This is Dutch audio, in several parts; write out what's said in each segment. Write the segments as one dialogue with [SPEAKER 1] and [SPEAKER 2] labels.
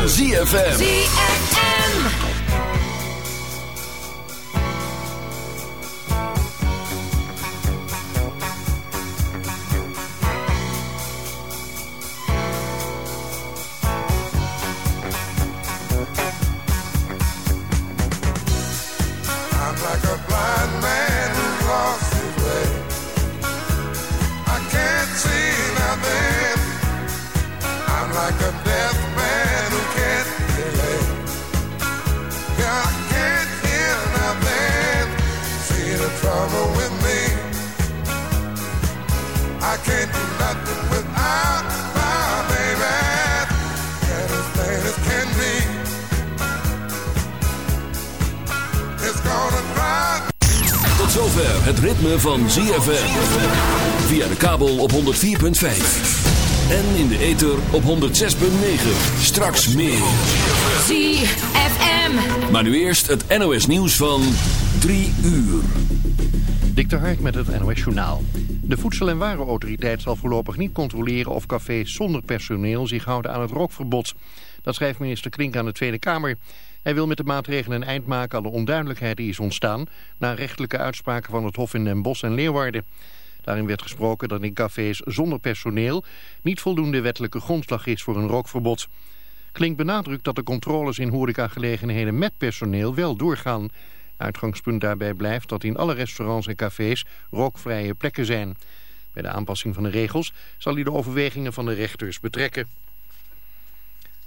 [SPEAKER 1] Van ZFM.
[SPEAKER 2] ZFM.
[SPEAKER 1] Van ZFM. Via de kabel op 104.5. En in de ether op 106.9. Straks meer.
[SPEAKER 2] ZFM.
[SPEAKER 1] Maar nu eerst het NOS nieuws van 3 uur.
[SPEAKER 3] Dik Hark met het NOS Journaal. De Voedsel- en Warenautoriteit zal voorlopig niet controleren of cafés zonder personeel zich houden aan het rookverbod. Dat schrijft minister Klink aan de Tweede Kamer. Hij wil met de maatregelen een eind maken aan de onduidelijkheid die is ontstaan... na rechtelijke uitspraken van het Hof in Den Bosch en Leeuwarden. Daarin werd gesproken dat in cafés zonder personeel... niet voldoende wettelijke grondslag is voor een rookverbod. Klink benadrukt dat de controles in horecagelegenheden met personeel wel doorgaan. Uitgangspunt daarbij blijft dat in alle restaurants en cafés rookvrije plekken zijn. Bij de aanpassing van de regels zal hij de overwegingen van de rechters betrekken.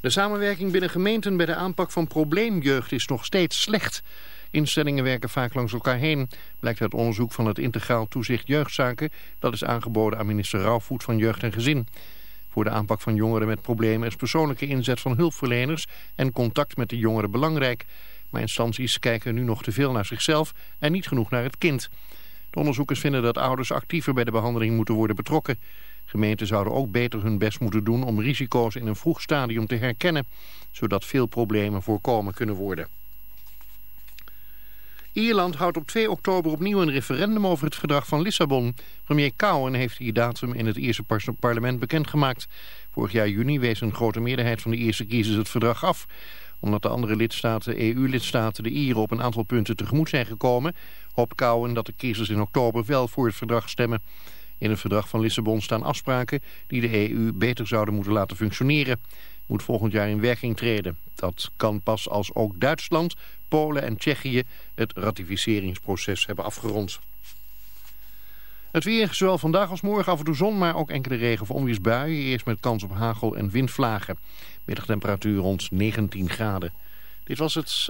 [SPEAKER 3] De samenwerking binnen gemeenten bij de aanpak van probleemjeugd is nog steeds slecht. Instellingen werken vaak langs elkaar heen, blijkt uit onderzoek van het Integraal Toezicht Jeugdzaken. Dat is aangeboden aan minister Rauwvoet van Jeugd en Gezin. Voor de aanpak van jongeren met problemen is persoonlijke inzet van hulpverleners en contact met de jongeren belangrijk. Maar instanties kijken nu nog te veel naar zichzelf en niet genoeg naar het kind. De onderzoekers vinden dat ouders actiever bij de behandeling moeten worden betrokken. Gemeenten zouden ook beter hun best moeten doen om risico's in een vroeg stadium te herkennen, zodat veel problemen voorkomen kunnen worden. Ierland houdt op 2 oktober opnieuw een referendum over het verdrag van Lissabon. Premier Cowen heeft die datum in het Ierse parlement bekendgemaakt. Vorig jaar juni wees een grote meerderheid van de Ierse kiezers het verdrag af. Omdat de andere lidstaten, EU-lidstaten, de Ieren op een aantal punten tegemoet zijn gekomen... hoopt Cowen dat de kiezers in oktober wel voor het verdrag stemmen. In het verdrag van Lissabon staan afspraken die de EU beter zouden moeten laten functioneren. Moet volgend jaar in werking treden. Dat kan pas als ook Duitsland, Polen en Tsjechië het ratificeringsproces hebben afgerond. Het weer, zowel vandaag als morgen af en toe zon, maar ook enkele regen- of onweersbuien. Eerst met kans op hagel en windvlagen. Middagtemperatuur rond 19 graden. Dit was het.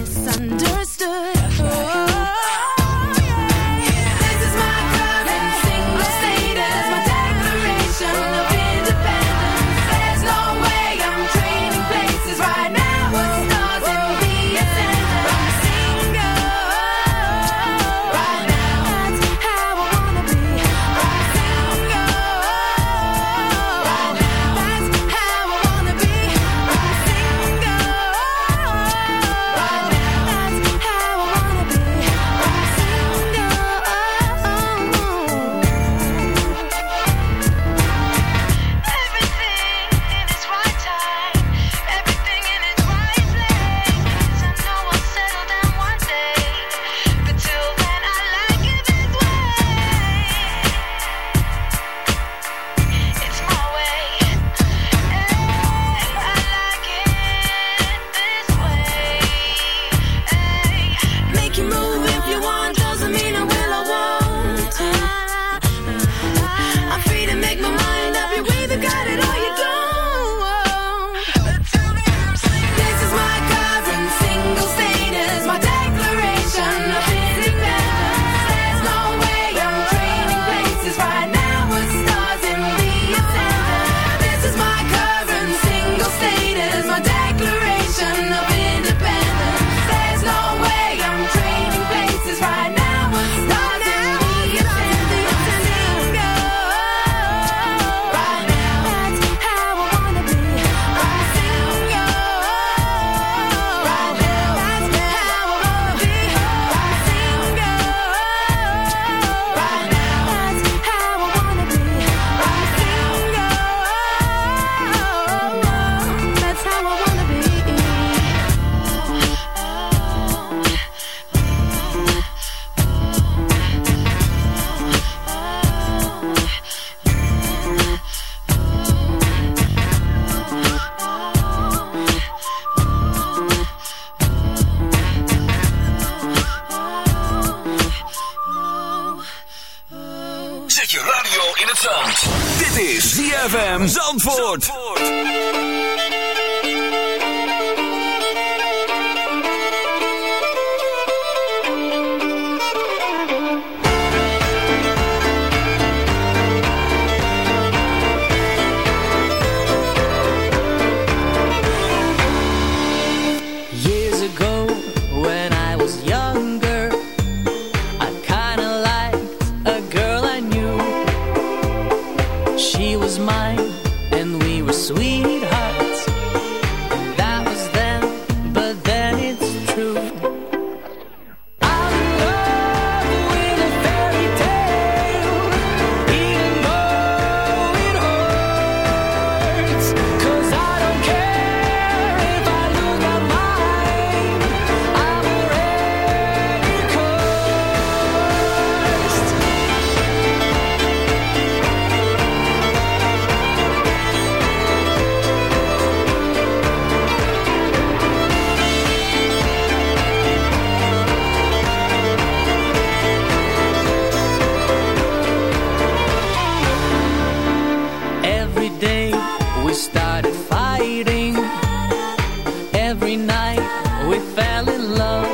[SPEAKER 4] misunderstood. love.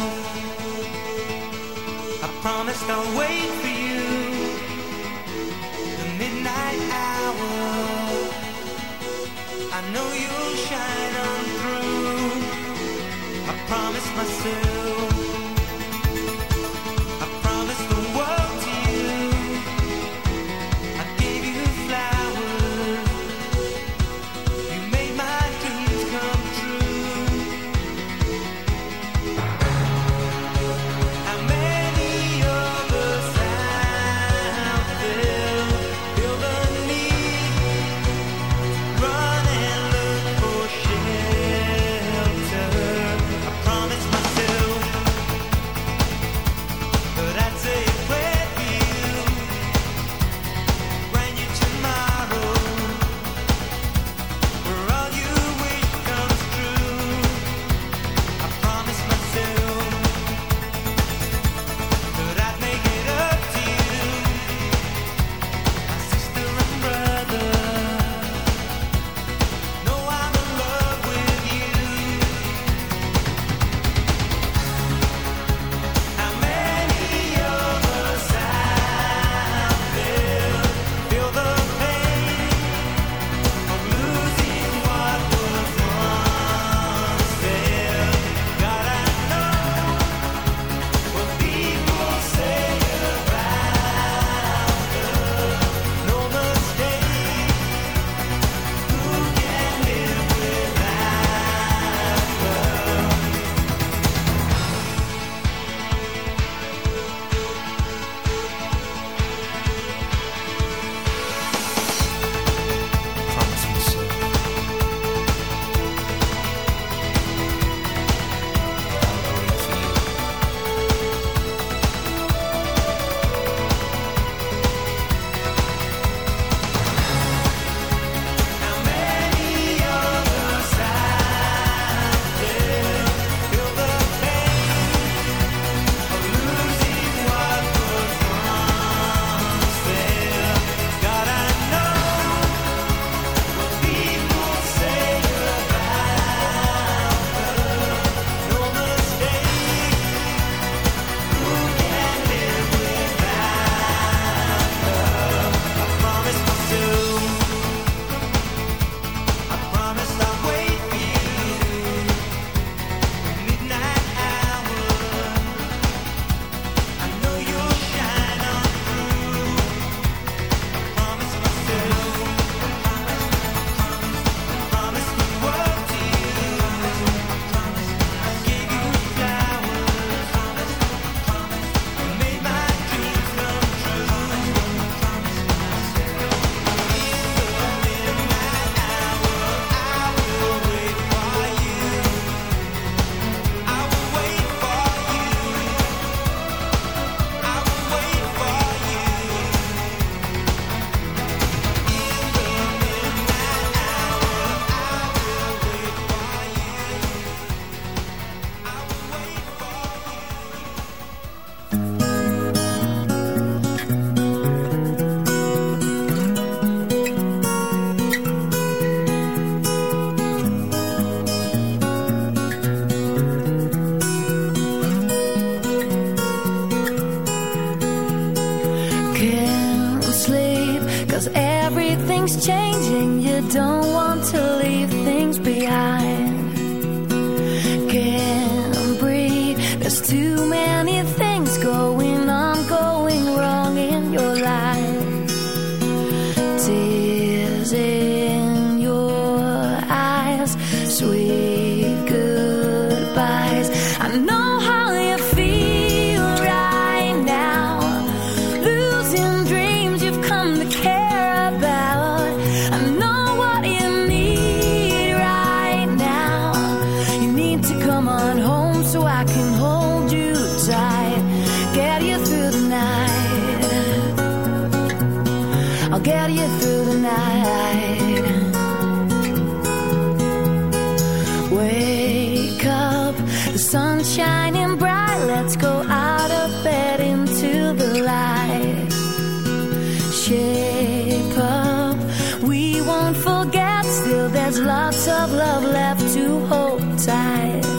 [SPEAKER 5] we won't forget. Still, there's lots of love left to
[SPEAKER 6] hold tight.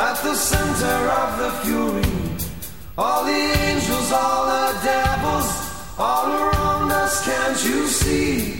[SPEAKER 7] At the center of the fury, all the angels, all the devils, all around us, can't you see?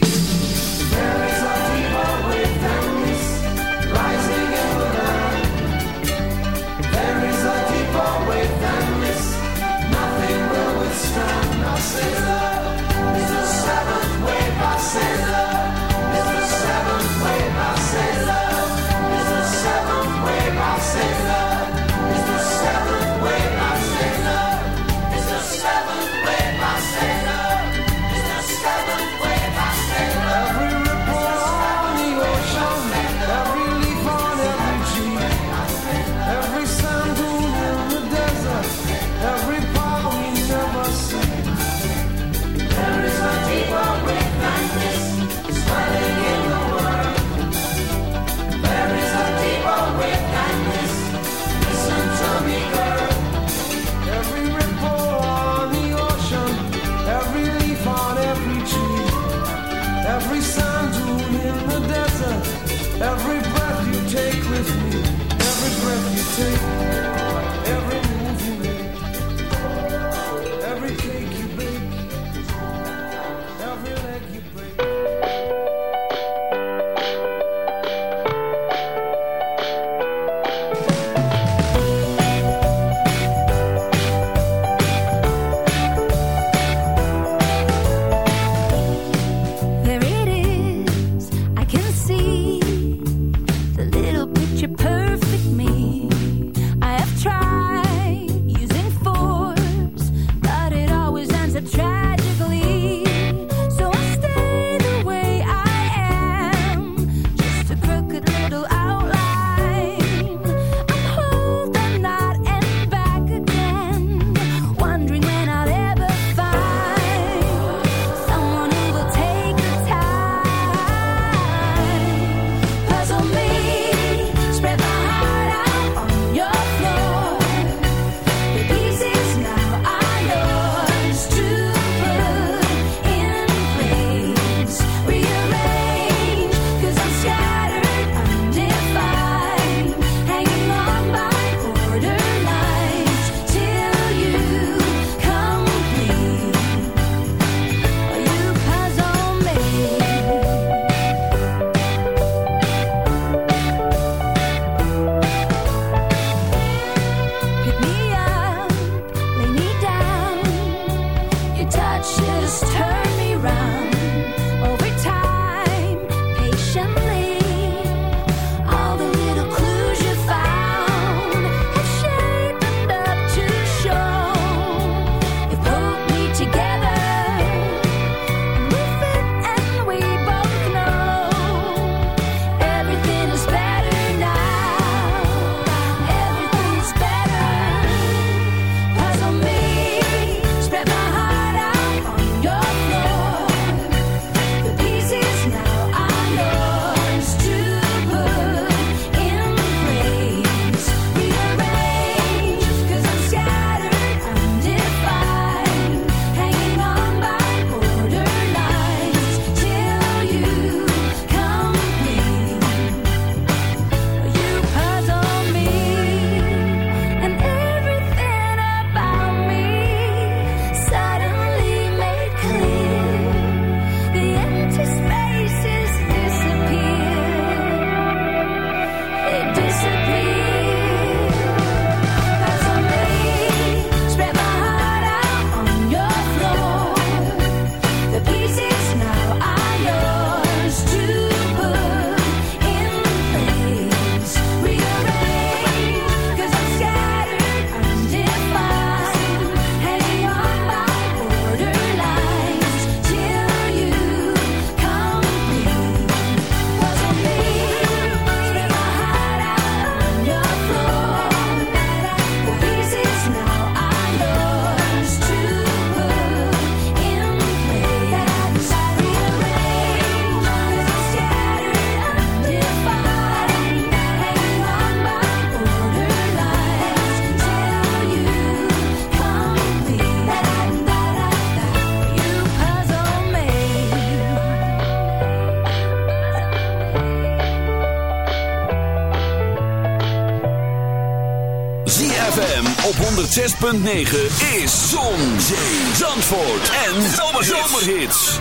[SPEAKER 8] 106.9 is Zon, Zee, Zandvoort en Zomerhits.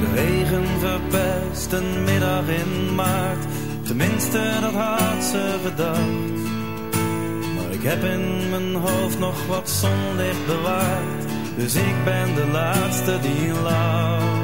[SPEAKER 5] De regen verpest een middag in maart. Tenminste, dat had ze gedacht. Maar ik heb in mijn hoofd nog wat zonlicht bewaard. Dus ik ben de laatste die lacht.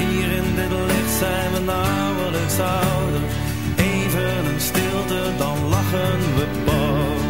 [SPEAKER 5] Hier in dit licht zijn we nauwelijks ouder. Even een stilte, dan lachen we pas.